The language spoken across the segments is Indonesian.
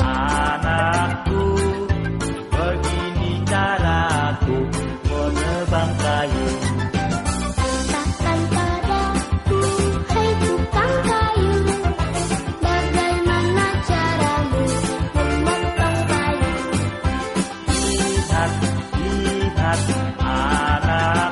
anakku Begini caraku menebang kayu. Katakan padaku, hei tukang kayu. Bagaimana caramu memotong kayu? Lihat, lihat anakku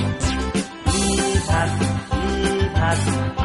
glass.